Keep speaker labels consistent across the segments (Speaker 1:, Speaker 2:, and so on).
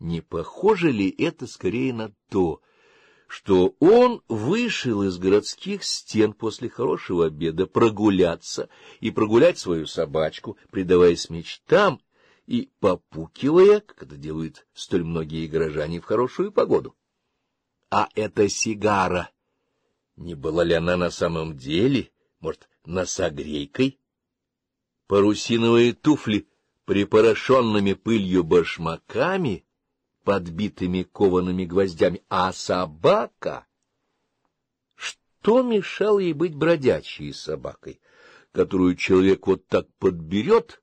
Speaker 1: Не похоже ли это скорее на то, что он вышел из городских стен после хорошего обеда прогуляться и прогулять свою собачку, предаваясь мечтам и попукивая, как это делают столь многие горожане в хорошую погоду? А это сигара. Не была ли она на самом деле, может, носогрейкой? Парусиновые туфли, припорошенными пылью башмаками — подбитыми коваными гвоздями, а собака... Что мешало ей быть бродячей собакой, которую человек вот так подберет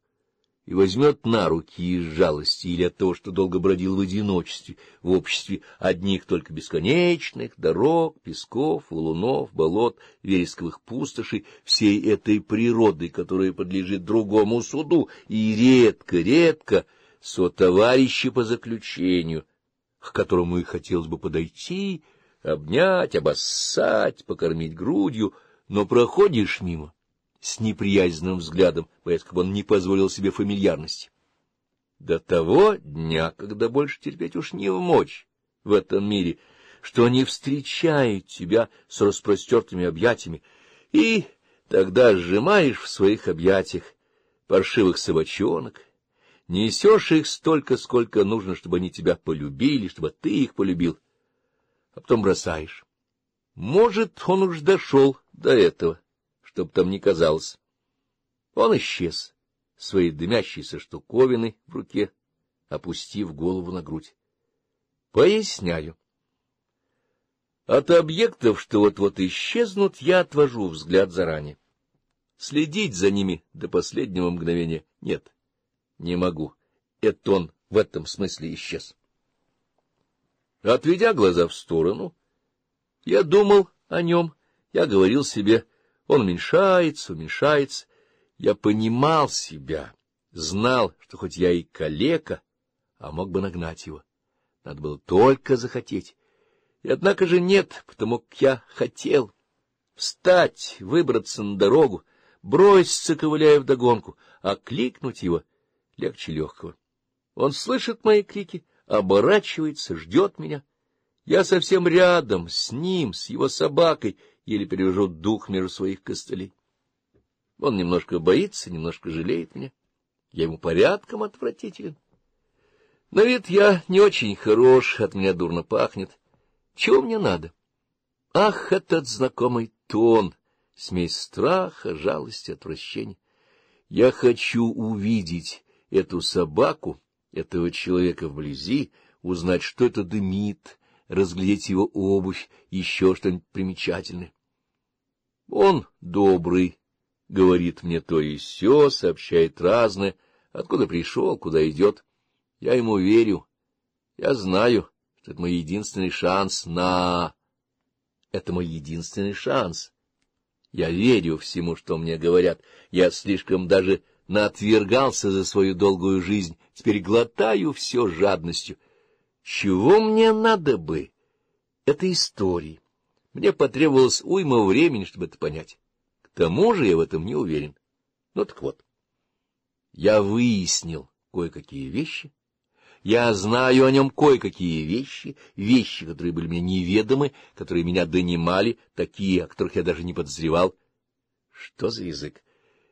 Speaker 1: и возьмет на руки из жалости или от того, что долго бродил в одиночестве, в обществе одних только бесконечных дорог, песков, лунов, болот, вересковых пустошей, всей этой природы, которая подлежит другому суду, и редко-редко сотоварищи по заключению, к которому и хотелось бы подойти, обнять, обоссать, покормить грудью, но проходишь мимо с неприязненным взглядом, боясь, как он не позволил себе фамильярности. До того дня, когда больше терпеть уж не в мочь в этом мире, что они встречают тебя с распростертыми объятиями, и тогда сжимаешь в своих объятиях паршивых собачонок, Несешь их столько, сколько нужно, чтобы они тебя полюбили, чтобы ты их полюбил, а потом бросаешь. Может, он уж дошел до этого, чтоб там не казалось. Он исчез, своей дымящейся штуковиной в руке, опустив голову на грудь. Поясняю. От объектов, что вот-вот исчезнут, я отвожу взгляд заранее. Следить за ними до последнего мгновения нет. Не могу. Это он в этом смысле исчез. Отведя глаза в сторону, я думал о нем, я говорил себе, он уменьшается, уменьшается. Я понимал себя, знал, что хоть я и калека, а мог бы нагнать его. Надо было только захотеть. И однако же нет, потому как я хотел встать, выбраться на дорогу, броситься, ковыляя вдогонку, окликнуть его — легче легкого. Он слышит мои крики, оборачивается, ждет меня. Я совсем рядом, с ним, с его собакой, еле перевожу дух между своих костылей. Он немножко боится, немножко жалеет меня. Я ему порядком отвратителен. На вид я не очень хорош, от меня дурно пахнет. Чего мне надо? Ах, этот знакомый тон, смесь страха, жалости, отвращения. Я хочу увидеть эту собаку, этого человека вблизи, узнать, что это дымит, разглядеть его обувь, еще что-нибудь примечательное. Он добрый, говорит мне то и сё, сообщает разное, откуда пришел, куда идет. Я ему верю, я знаю, что это мой единственный шанс на... Это мой единственный шанс. Я верю всему, что мне говорят, я слишком даже наотвергался за свою долгую жизнь, теперь глотаю все жадностью. Чего мне надо бы? Это истории. Мне потребовалось уйма времени, чтобы это понять. К тому же я в этом не уверен. Ну так вот, я выяснил кое-какие вещи, я знаю о нем кое-какие вещи, вещи, которые были мне неведомы, которые меня донимали, такие, о которых я даже не подозревал. Что за язык?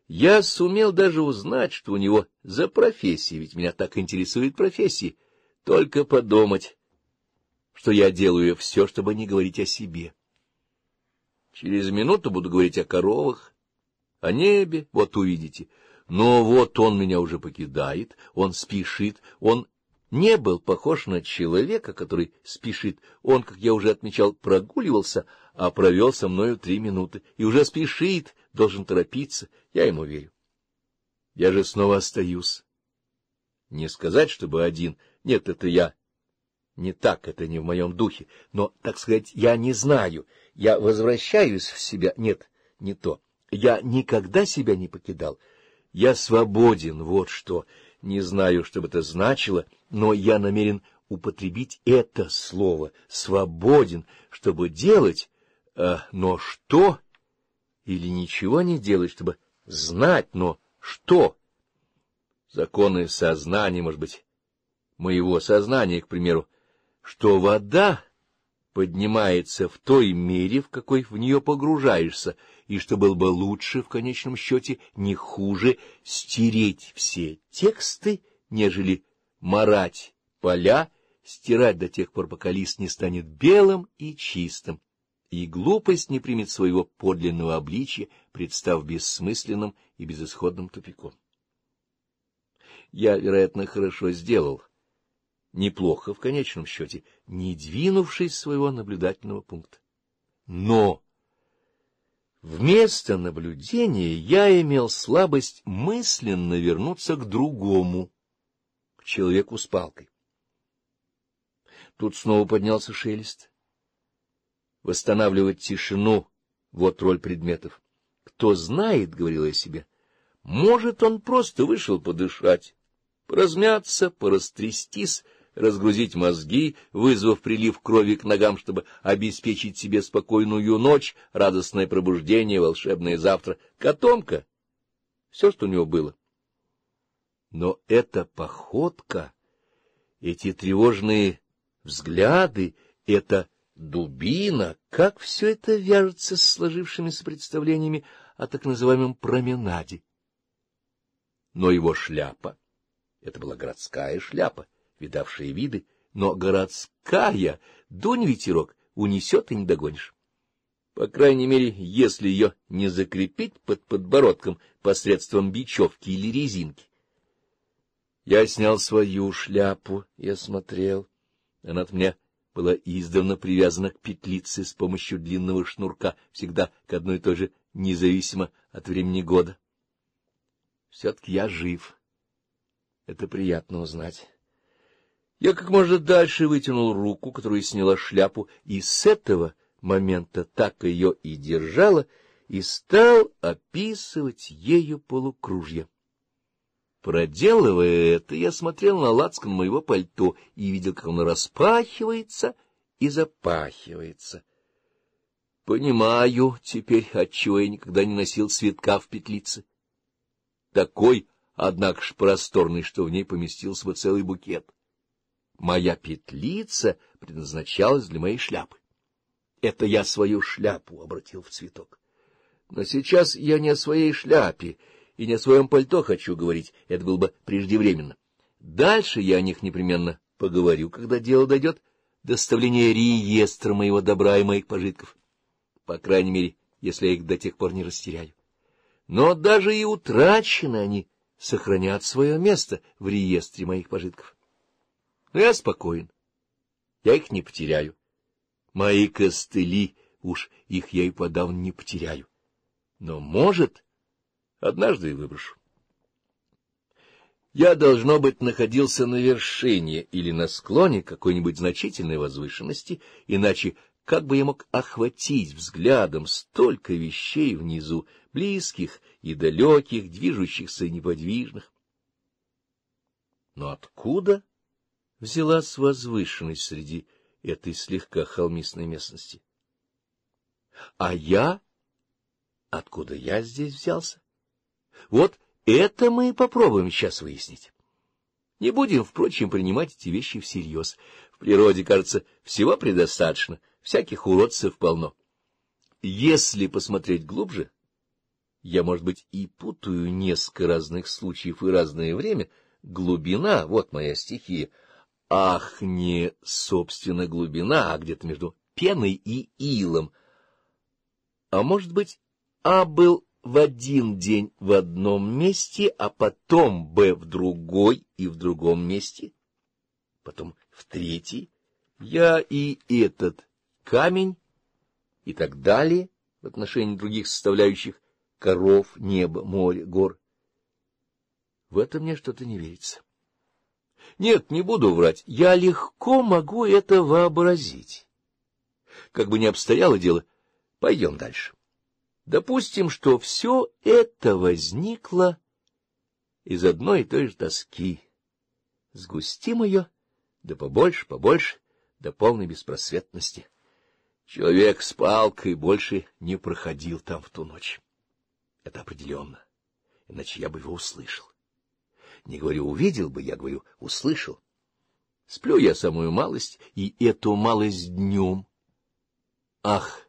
Speaker 1: Я сумел даже узнать, что у него за профессия, ведь меня так интересует профессии. Только подумать, что я делаю все, чтобы не говорить о себе. Через минуту буду говорить о коровах, о небе, вот увидите. Но вот он меня уже покидает, он спешит, он не был похож на человека, который спешит. Он, как я уже отмечал, прогуливался, а провел со мною три минуты, и уже спешит, должен торопиться, я ему верю. Я же снова остаюсь. Не сказать, чтобы один. Нет, это я. Не так, это не в моем духе. Но, так сказать, я не знаю. Я возвращаюсь в себя. Нет, не то. Я никогда себя не покидал. Я свободен, вот что. Не знаю, что бы это значило, но я намерен употребить это слово «свободен», чтобы делать... Э, но что или ничего не делать, чтобы знать, но что? Законы сознания, может быть, моего сознания, к примеру, что вода поднимается в той мере, в какой в нее погружаешься, и что было бы лучше, в конечном счете, не хуже, стереть все тексты, нежели марать поля, стирать до тех пор, пока лист не станет белым и чистым, и глупость не примет своего подлинного обличия, представ бессмысленным и безысходным тупиком. Я, вероятно, хорошо сделал, неплохо в конечном счете, не двинувшись своего наблюдательного пункта. Но вместо наблюдения я имел слабость мысленно вернуться к другому, к человеку с палкой. Тут снова поднялся шелест восстанавливать тишину — вот роль предметов. Кто знает, — говорила я себе, — может, он просто вышел подышать, поразмяться, порастрястись, разгрузить мозги, вызвав прилив крови к ногам, чтобы обеспечить себе спокойную ночь, радостное пробуждение, волшебное завтра, котомка, все, что у него было. Но эта походка, эти тревожные взгляды, это дубина, как все это вяжется с сложившимися представлениями о так называемом променаде. Но его шляпа — это была городская шляпа, видавшая виды, но городская, дунь ветерок, унесет и не догонишь. По крайней мере, если ее не закрепить под подбородком посредством бечевки или резинки. Я снял свою шляпу и осмотрел. Она от меня была издавна привязана к петлице с помощью длинного шнурка, всегда к одной и той же, независимо от времени года. Все-таки я жив. Это приятно узнать. Я как можно дальше вытянул руку, которую сняла шляпу, и с этого момента так ее и держала, и стал описывать ею полукружье. Проделывая это, я смотрел на лацкан моего пальто и видел, как оно распахивается и запахивается. Понимаю теперь, отчего я никогда не носил цветка в петлице. Такой, однако ж, просторный, что в ней поместился бы целый букет. Моя петлица предназначалась для моей шляпы. Это я свою шляпу обратил в цветок. Но сейчас я не о своей шляпе, — и не о своем пальто хочу говорить, это было бы преждевременно. Дальше я о них непременно поговорю, когда дело дойдет до составления реестра моего добра и моих пожитков. По крайней мере, если я их до тех пор не растеряю. Но даже и утрачены они сохранят свое место в реестре моих пожитков. Но я спокоен. Я их не потеряю. Мои костыли, уж их я и подавно не потеряю. Но, может, Однажды и выброшу. Я, должно быть, находился на вершине или на склоне какой-нибудь значительной возвышенности, иначе как бы я мог охватить взглядом столько вещей внизу, близких и далеких, движущихся и неподвижных? Но откуда взялась возвышенность среди этой слегка холмистной местности? А я? Откуда я здесь взялся? Вот это мы и попробуем сейчас выяснить. Не будем, впрочем, принимать эти вещи всерьез. В природе, кажется, всего предостаточно, всяких уродцев полно. Если посмотреть глубже, я, может быть, и путаю несколько разных случаев и разное время, глубина — вот моя стихия. Ах, не, собственно, глубина, а где-то между пеной и илом. А может быть, а был в один день в одном месте, а потом Б в другой и в другом месте, потом в третий, я и этот камень и так далее в отношении других составляющих коров, неба, моря, гор. В это мне что-то не верится. Нет, не буду врать, я легко могу это вообразить. Как бы ни обстояло дело, пойдем дальше. Допустим, что все это возникло из одной и той же тоски. Сгустим ее, да побольше, побольше, до полной беспросветности. Человек с палкой больше не проходил там в ту ночь. Это определенно, иначе я бы его услышал. Не говорю «увидел бы», я говорю «услышал». Сплю я самую малость, и эту малость днем. Ах!